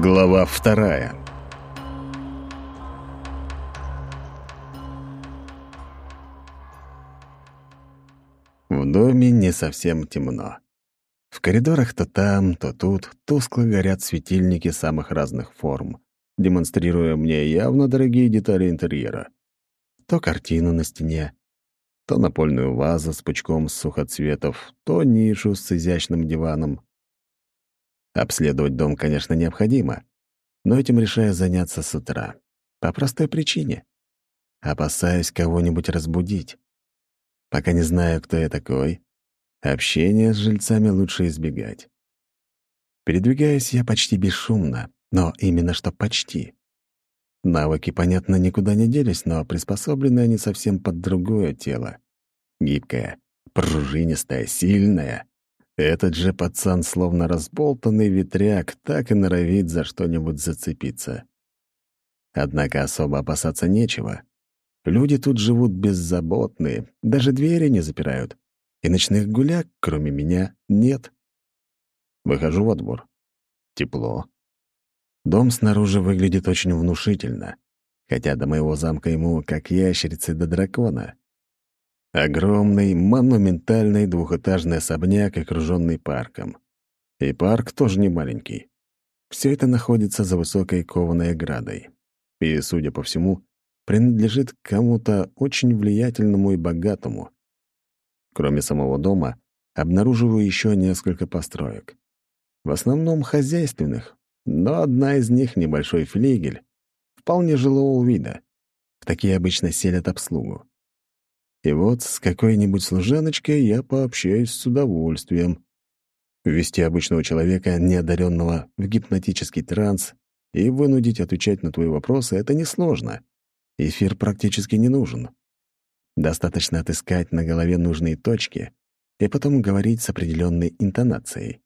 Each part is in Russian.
Глава вторая. В доме не совсем темно. В коридорах то там, то тут тускло горят светильники самых разных форм, демонстрируя мне явно дорогие детали интерьера. То картину на стене, то напольную вазу с пучком сухоцветов, то нишу с изящным диваном, Обследовать дом, конечно, необходимо, но этим решаю заняться с утра. По простой причине. Опасаюсь кого-нибудь разбудить. Пока не знаю, кто я такой, общение с жильцами лучше избегать. Передвигаюсь я почти бесшумно, но именно что почти. Навыки, понятно, никуда не делись, но приспособлены они совсем под другое тело. Гибкое, пружинистое, сильное. Этот же пацан, словно разболтанный ветряк, так и норовит за что-нибудь зацепиться. Однако особо опасаться нечего. Люди тут живут беззаботные, даже двери не запирают. И ночных гуляк, кроме меня, нет. Выхожу во двор. Тепло. Дом снаружи выглядит очень внушительно, хотя до моего замка ему как ящерицы до дракона. Огромный, монументальный двухэтажный особняк, окруженный парком. И парк тоже не маленький. Все это находится за высокой кованой оградой. И, судя по всему, принадлежит кому-то очень влиятельному и богатому. Кроме самого дома, обнаруживаю еще несколько построек. В основном хозяйственных, но одна из них — небольшой флигель, вполне жилого вида. В такие обычно селят обслугу. И вот с какой-нибудь служаночкой я пообщаюсь с удовольствием. Ввести обычного человека, неодаренного в гипнотический транс, и вынудить отвечать на твои вопросы — это несложно. Эфир практически не нужен. Достаточно отыскать на голове нужные точки и потом говорить с определенной интонацией.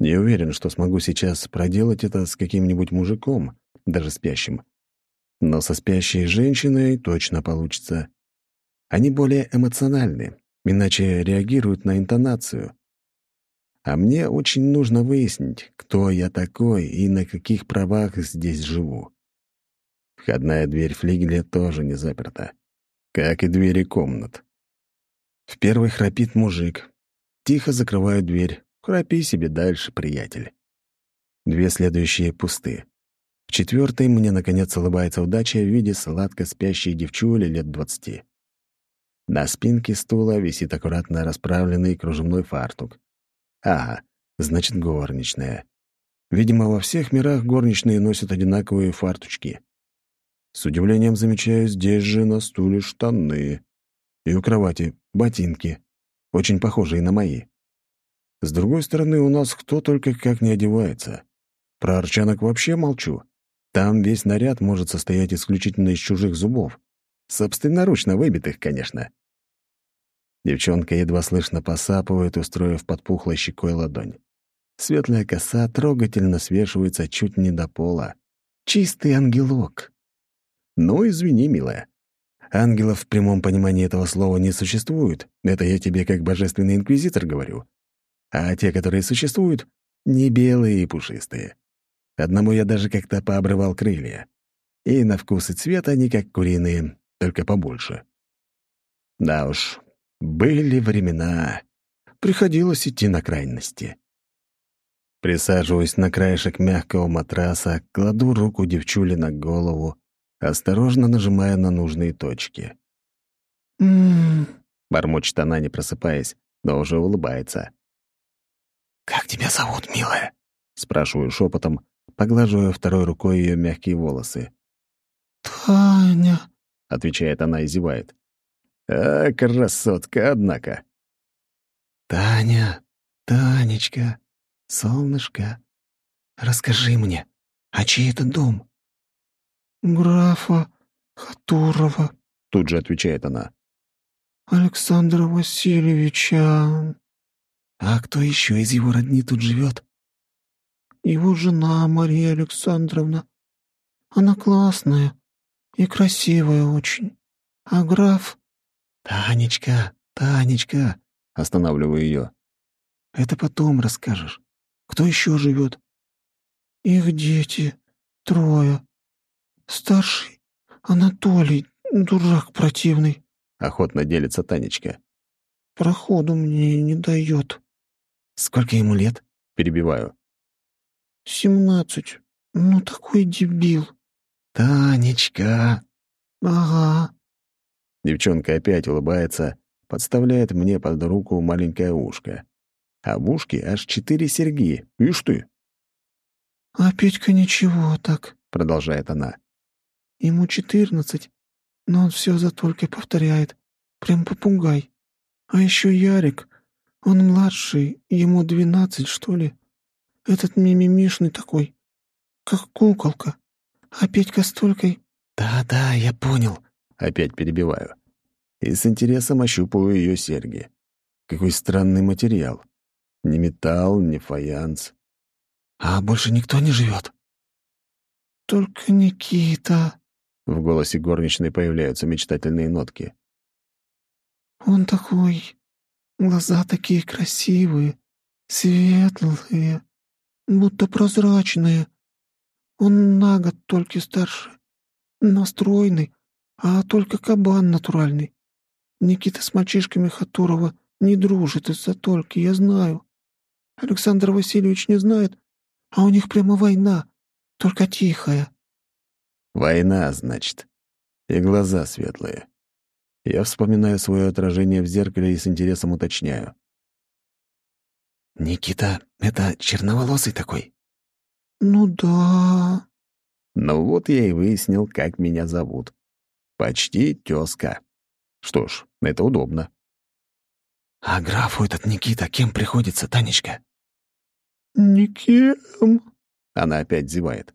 Не уверен, что смогу сейчас проделать это с каким-нибудь мужиком, даже спящим. Но со спящей женщиной точно получится. Они более эмоциональны, иначе реагируют на интонацию. А мне очень нужно выяснить, кто я такой и на каких правах здесь живу. Входная дверь флигеля тоже не заперта, как и двери комнат. В первой храпит мужик. Тихо закрываю дверь. Храпи себе дальше, приятель. Две следующие пусты. В четвертой мне, наконец, улыбается удача в виде сладко спящей девчули лет двадцати. На спинке стула висит аккуратно расправленный кружевной фартук. Ага, значит, горничная. Видимо, во всех мирах горничные носят одинаковые фартучки. С удивлением замечаю здесь же на стуле штаны. И у кровати ботинки, очень похожие на мои. С другой стороны, у нас кто только как не одевается. Про арчанок вообще молчу. Там весь наряд может состоять исключительно из чужих зубов. Собственноручно выбитых, конечно. Девчонка едва слышно посапывает, устроив под пухлой щекой ладонь. Светлая коса трогательно свешивается чуть не до пола. Чистый ангелок. Ну, извини, милая. Ангелов в прямом понимании этого слова не существует. Это я тебе как божественный инквизитор говорю. А те, которые существуют, не белые и пушистые. Одному я даже как-то пообрывал крылья. И на вкус и цвет они как куриные, только побольше. Да уж, были времена. Приходилось идти на крайности. Присаживаюсь на краешек мягкого матраса, кладу руку девчули на голову, осторожно нажимая на нужные точки. «М-м-м», бормочет она, не просыпаясь, но уже улыбается. «Как тебя зовут, милая?» — спрашиваю шепотом, поглаживая второй рукой ее мягкие волосы. «Таня», — отвечает она и зевает. А, красотка, однако. «Таня, Танечка, солнышко, расскажи мне, а чей это дом?» «Графа Хатурова», — тут же отвечает она. «Александра Васильевича». «А кто еще из его родни тут живет?» «Его жена Мария Александровна. Она классная и красивая очень. А граф «Танечка, Танечка!» — останавливаю ее. «Это потом расскажешь. Кто еще живет?» Их дети. Трое. Старший — Анатолий, дурак противный. Охотно делится Танечка. Проходу мне не дает. Сколько ему лет? Перебиваю. Семнадцать. Ну, такой дебил. Танечка. Ага. Девчонка опять улыбается, подставляет мне под руку маленькое ушко. А в ушке аж четыре серьги. Ишь ты! «А Петька ничего так», — продолжает она. «Ему четырнадцать, но он все за только повторяет. Прям попугай. А еще Ярик. Он младший, ему двенадцать, что ли. Этот мимимишный такой, как куколка. А Петька столько...» «Да-да, я понял», — опять перебиваю. И с интересом ощупываю ее серьги. Какой странный материал. Ни металл, ни фаянс. «А больше никто не живет?» «Только Никита», — в голосе горничной появляются мечтательные нотки. «Он такой... Глаза такие красивые, светлые, будто прозрачные. Он на год только старше, настроенный, а только кабан натуральный. Никита с мальчишками Хатурова не дружит из-за только, я знаю. Александр Васильевич не знает, а у них прямо война, только тихая». «Война, значит. И глаза светлые. Я вспоминаю свое отражение в зеркале и с интересом уточняю. «Никита — это черноволосый такой?» «Ну да...» Ну вот я и выяснил, как меня зовут. Почти тёзка. Что ж, это удобно. «А графу этот Никита кем приходится, Танечка?» «Никем». Она опять зевает.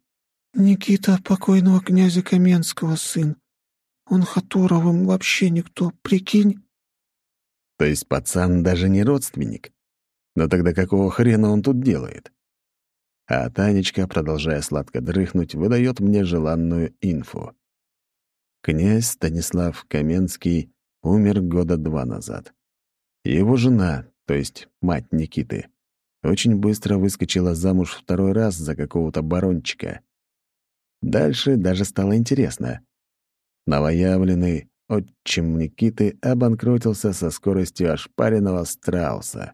«Никита покойного князя Каменского сын. Он Хатуровым вообще никто, прикинь?» То есть пацан даже не родственник? Но тогда какого хрена он тут делает? А Танечка, продолжая сладко дрыхнуть, выдает мне желанную инфу. Князь Станислав Каменский умер года два назад. Его жена, то есть мать Никиты, очень быстро выскочила замуж второй раз за какого-то барончика. Дальше даже стало интересно. Новоявленный отчим Никиты обанкротился со скоростью ошпаренного страуса.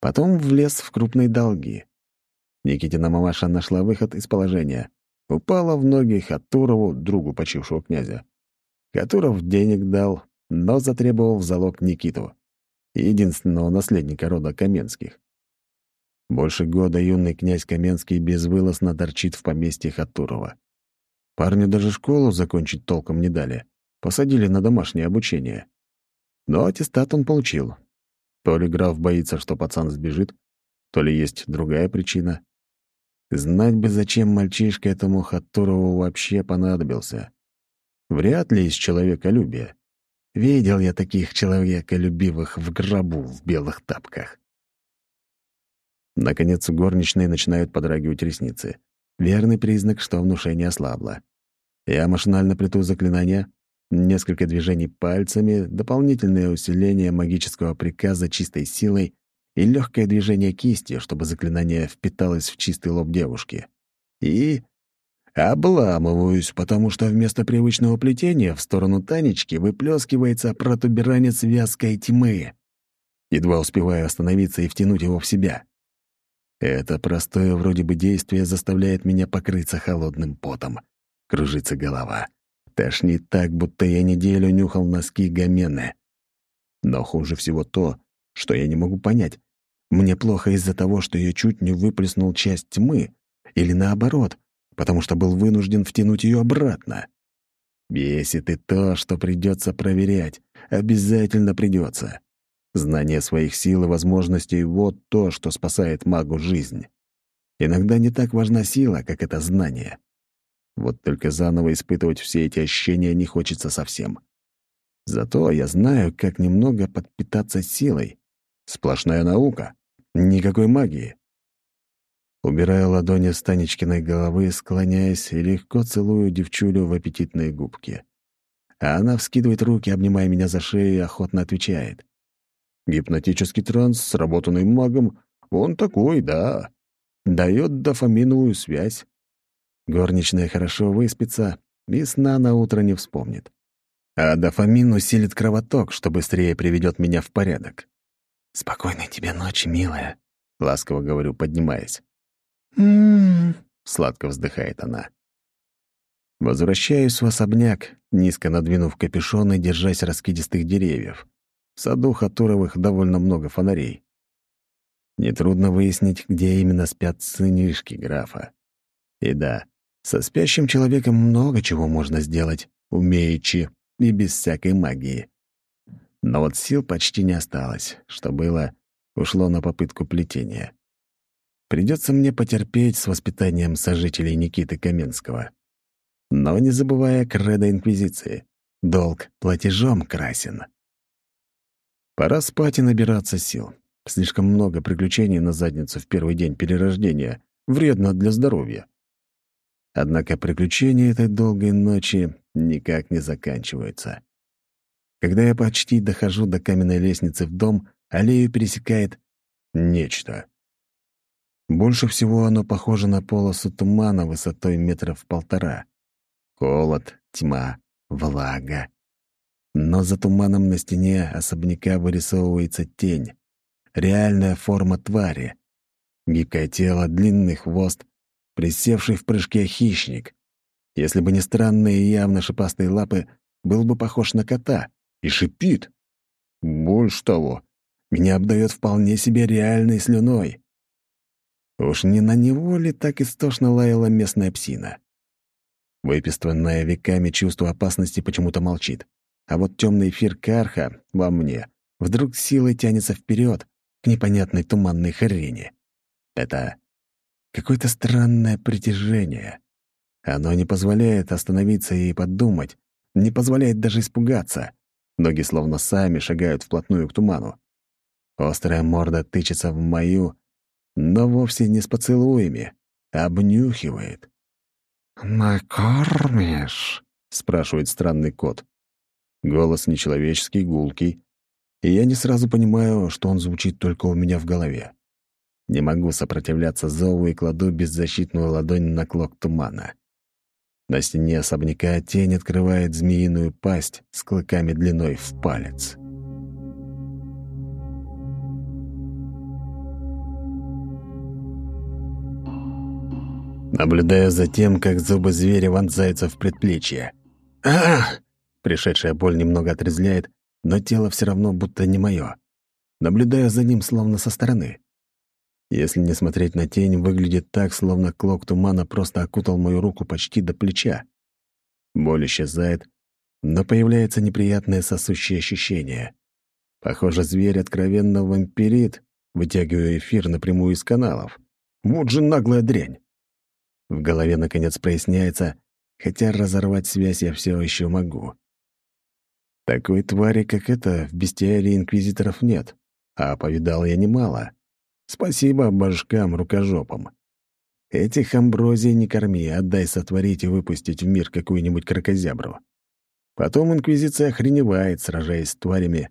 Потом влез в крупные долги. Никитина мамаша нашла выход из положения. Упала в ноги Хатурову, другу почившего князя. Хатуров денег дал, но затребовал в залог Никиту, единственного наследника рода Каменских. Больше года юный князь Каменский безвылазно торчит в поместье Хатурова. Парню даже школу закончить толком не дали. Посадили на домашнее обучение. Но аттестат он получил. То ли граф боится, что пацан сбежит, то ли есть другая причина. Знать бы, зачем мальчишка этому Хатурову вообще понадобился. Вряд ли из человеколюбия. Видел я таких человеколюбивых в гробу в белых тапках. Наконец, у горничной начинают подрагивать ресницы. Верный признак, что внушение ослабло. Я машинально плету заклинания, несколько движений пальцами, дополнительное усиление магического приказа чистой силой и легкое движение кисти, чтобы заклинание впиталось в чистый лоб девушки. И обламываюсь, потому что вместо привычного плетения в сторону Танечки выплескивается протуберанец вязкой тьмы. Едва успеваю остановиться и втянуть его в себя. Это простое вроде бы действие заставляет меня покрыться холодным потом. Кружится голова. Тошнит так, будто я неделю нюхал носки Гамены. Но хуже всего то, что я не могу понять. Мне плохо из-за того, что я чуть не выплеснул часть тьмы, или наоборот, потому что был вынужден втянуть ее обратно. Бесит и то, что придется проверять. Обязательно придется. Знание своих сил и возможностей — вот то, что спасает магу жизнь. Иногда не так важна сила, как это знание. Вот только заново испытывать все эти ощущения не хочется совсем. Зато я знаю, как немного подпитаться силой. Сплошная наука. Никакой магии. Убираю ладони с Танечкиной головы, склоняясь и легко целую девчулю в аппетитные губки. А она вскидывает руки, обнимая меня за шею и охотно отвечает. Гипнотический транс, сработанный магом, он такой, да. дает дофаминовую связь. Горничная хорошо выспится и сна на утро не вспомнит. А дофамин усилит кровоток, что быстрее приведет меня в порядок. «Спокойной тебе ночи, милая», — ласково говорю, поднимаясь. «М-м-м», сладко вздыхает она. Возвращаюсь в особняк, низко надвинув капюшон и держась раскидистых деревьев. В саду Хатуровых довольно много фонарей. Нетрудно выяснить, где именно спят сынишки графа. И да, со спящим человеком много чего можно сделать, умеючи и без всякой магии. Но вот сил почти не осталось. Что было, ушло на попытку плетения. Придется мне потерпеть с воспитанием сожителей Никиты Каменского. Но не забывая кредо Инквизиции. Долг платежом красен. Пора спать и набираться сил. Слишком много приключений на задницу в первый день перерождения. Вредно для здоровья. Однако приключения этой долгой ночи никак не заканчиваются. Когда я почти дохожу до каменной лестницы в дом, аллею пересекает нечто. Больше всего оно похоже на полосу тумана высотой метров полтора. Холод, тьма, влага. Но за туманом на стене особняка вырисовывается тень. Реальная форма твари. Гибкое тело, длинный хвост, присевший в прыжке хищник. Если бы не странные явно шипастые лапы, был бы похож на кота и шипит. Больше того, меня обдает вполне себе реальной слюной. Уж не на него ли так истошно лаяла местная псина? Выписанное веками чувство опасности почему-то молчит. А вот темный эфир Карха во мне вдруг силой тянется вперед к непонятной туманной хрене. Это какое-то странное притяжение. Оно не позволяет остановиться и подумать, не позволяет даже испугаться. Ноги словно сами шагают вплотную к туману. Острая морда тычется в мою, но вовсе не с поцелуями, а обнюхивает. «Накормишь?» — спрашивает странный кот. Голос нечеловеческий, гулкий, и я не сразу понимаю, что он звучит только у меня в голове. Не могу сопротивляться зову и кладу беззащитную ладонь на клок тумана. На стене особняка тень открывает змеиную пасть с клыками длиной в палец. Наблюдаю за тем, как зубы зверя вонзаются в предплечье. а Пришедшая боль немного отрезляет, но тело все равно будто не мое. Наблюдаю за ним словно со стороны. Если не смотреть на тень, выглядит так, словно клок тумана просто окутал мою руку почти до плеча. Боль исчезает, но появляется неприятное сосущее ощущение. Похоже, зверь откровенно вампирит, вытягивая эфир напрямую из каналов. Вот же наглая дрянь. В голове, наконец, проясняется, хотя разорвать связь я все еще могу. Такой твари, как эта, в бестиарии инквизиторов нет, а повидал я немало. Спасибо башкам-рукожопам. Этих амброзий не корми, отдай сотворить и выпустить в мир какую-нибудь крокозябру. Потом Инквизиция охреневает, сражаясь с тварями.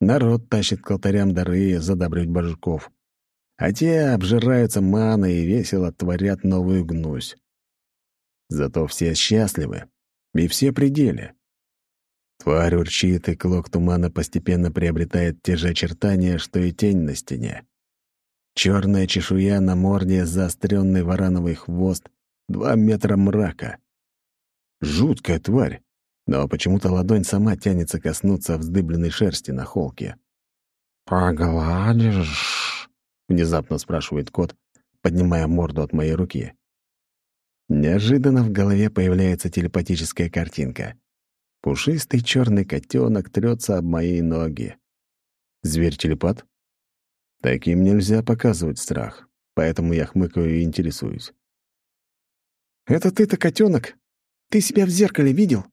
Народ тащит к алтарям дары задабривать божков. А те обжираются маной и весело творят новую гнусь. Зато все счастливы, и все пределе. Тварь урчит, и клок тумана постепенно приобретает те же очертания, что и тень на стене. Черная чешуя на морде, заостренный варановый хвост, два метра мрака. Жуткая тварь, но почему-то ладонь сама тянется коснуться вздыбленной шерсти на холке. «Погладишь?» — внезапно спрашивает кот, поднимая морду от моей руки. Неожиданно в голове появляется телепатическая картинка. Пушистый черный котенок трется об мои ноги. Зверь-телепат? Таким нельзя показывать страх, поэтому я хмыкаю и интересуюсь. «Это ты-то котенок? Ты себя в зеркале видел?»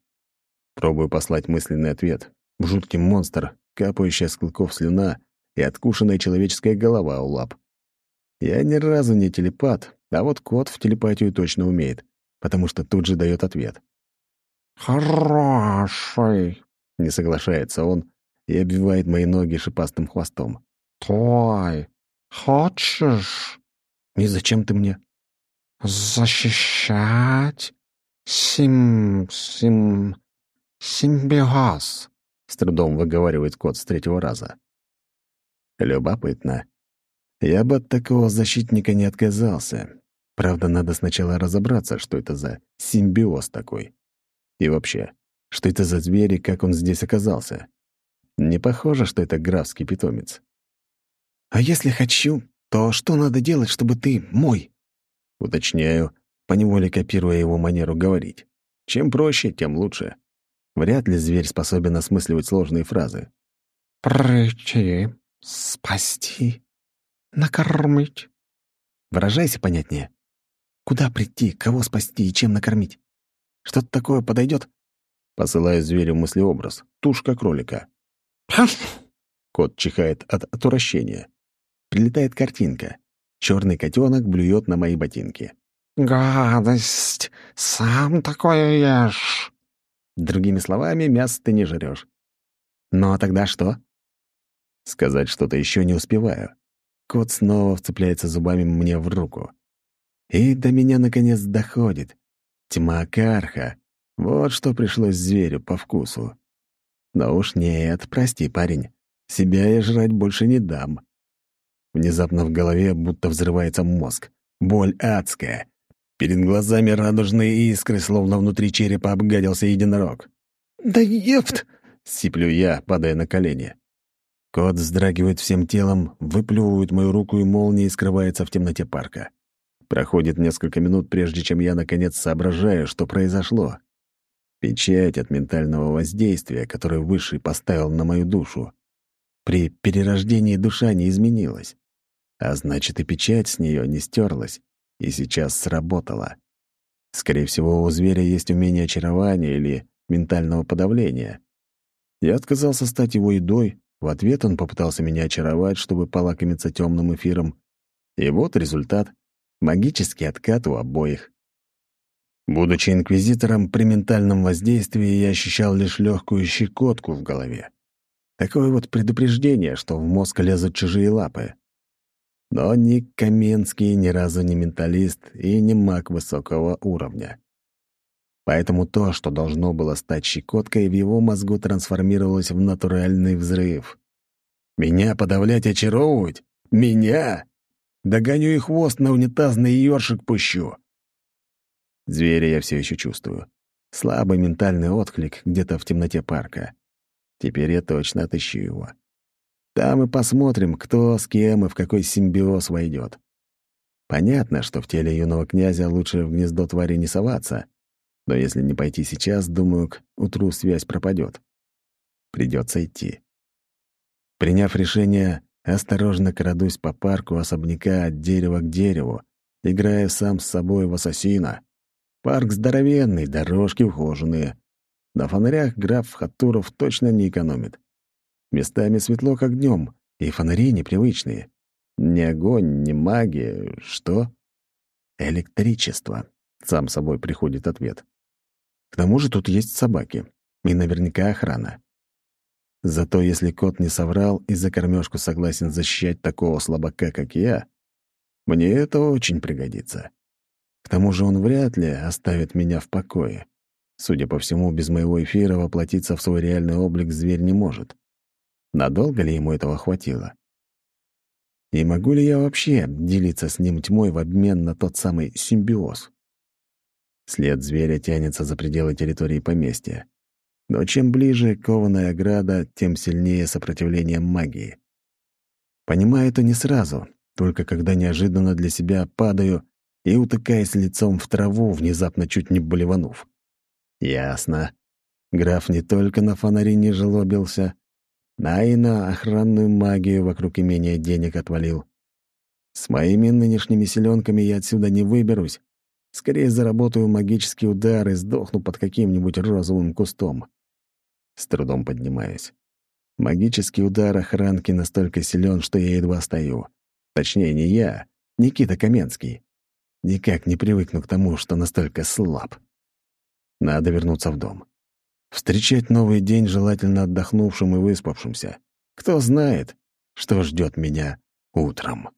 Пробую послать мысленный ответ. Жуткий монстр, капающая с клыков слюна и откушенная человеческая голова у лап. Я ни разу не телепат, а вот кот в телепатию точно умеет, потому что тут же дает ответ. «Хороший!» — не соглашается он и обвивает мои ноги шипастым хвостом. «Твой, хочешь?» И зачем ты мне?» «Защищать сим... сим... симбиоз», — с трудом выговаривает кот с третьего раза. Любопытно. Я бы от такого защитника не отказался. Правда, надо сначала разобраться, что это за симбиоз такой. И вообще, что это за зверь и как он здесь оказался. Не похоже, что это графский питомец. «А если хочу, то что надо делать, чтобы ты мой?» Уточняю, поневоле копируя его манеру говорить. Чем проще, тем лучше. Вряд ли зверь способен осмысливать сложные фразы. «Прийти, спасти, накормить». Выражайся понятнее. Куда прийти, кого спасти и чем накормить? Что-то такое подойдет? Посылаю зверю мыслеобраз. Тушка кролика. Кот чихает от отвращения. Прилетает картинка. Черный котенок блюет на мои ботинки. «Гадость! Сам такое ешь!» Другими словами, мясо ты не жрешь. Ну а тогда что? Сказать что-то еще не успеваю. Кот снова вцепляется зубами мне в руку. И до меня наконец доходит. Тьма Карха. Вот что пришлось зверю по вкусу. Но уж нет, прости, парень. Себя я жрать больше не дам. Внезапно в голове будто взрывается мозг. Боль адская. Перед глазами радужные искры, словно внутри черепа обгадился единорог. «Да епт!» — сиплю я, падая на колени. Кот вздрагивает всем телом, выплевывает мою руку и молнией скрывается в темноте парка. Проходит несколько минут, прежде чем я, наконец, соображаю, что произошло. Печать от ментального воздействия, которое Высший поставил на мою душу. При перерождении душа не изменилась. А значит, и печать с нее не стерлась, и сейчас сработала. Скорее всего, у зверя есть умение очарования или ментального подавления. Я отказался стать его едой, в ответ он попытался меня очаровать, чтобы полакомиться темным эфиром. И вот результат — магический откат у обоих. Будучи инквизитором, при ментальном воздействии я ощущал лишь легкую щекотку в голове. Такое вот предупреждение, что в мозг лезут чужие лапы. Но ни Каменский ни разу не менталист и не маг высокого уровня. Поэтому то, что должно было стать щекоткой, в его мозгу трансформировалось в натуральный взрыв. Меня подавлять очаровывать? Меня? Догоню и хвост на унитазный ёршик пущу. Зверя я все еще чувствую. Слабый ментальный отклик где-то в темноте парка. Теперь я точно отыщу его. Там и посмотрим, кто с кем и в какой симбиоз войдет. Понятно, что в теле юного князя лучше в гнездо твари не соваться, но если не пойти сейчас, думаю, к утру связь пропадет. Придется идти. Приняв решение, осторожно крадусь по парку особняка от дерева к дереву, играя сам с собой в ассасина. Парк здоровенный, дорожки ухоженные. На фонарях граф Хатуров точно не экономит. Местами светло, как днем, и фонари непривычные. Ни огонь, ни магия. Что? Электричество. Сам собой приходит ответ. К тому же тут есть собаки. И наверняка охрана. Зато если кот не соврал и за кормежку согласен защищать такого слабака, как я, мне это очень пригодится. К тому же он вряд ли оставит меня в покое. Судя по всему, без моего эфира воплотиться в свой реальный облик зверь не может. Надолго ли ему этого хватило? И могу ли я вообще делиться с ним тьмой в обмен на тот самый симбиоз? След зверя тянется за пределы территории поместья. Но чем ближе кованая ограда, тем сильнее сопротивление магии. Понимаю это не сразу, только когда неожиданно для себя падаю и утыкаясь лицом в траву, внезапно чуть не болеванув. Ясно. Граф не только на фонари не желобился, а и на охранную магию вокруг имения денег отвалил. С моими нынешними селенками я отсюда не выберусь. Скорее заработаю магический удар и сдохну под каким-нибудь розовым кустом. С трудом поднимаюсь. Магический удар охранки настолько силен, что я едва стою. Точнее, не я, Никита Каменский. Никак не привыкну к тому, что настолько слаб. Надо вернуться в дом. Встречать новый день желательно отдохнувшим и выспавшимся. Кто знает, что ждет меня утром.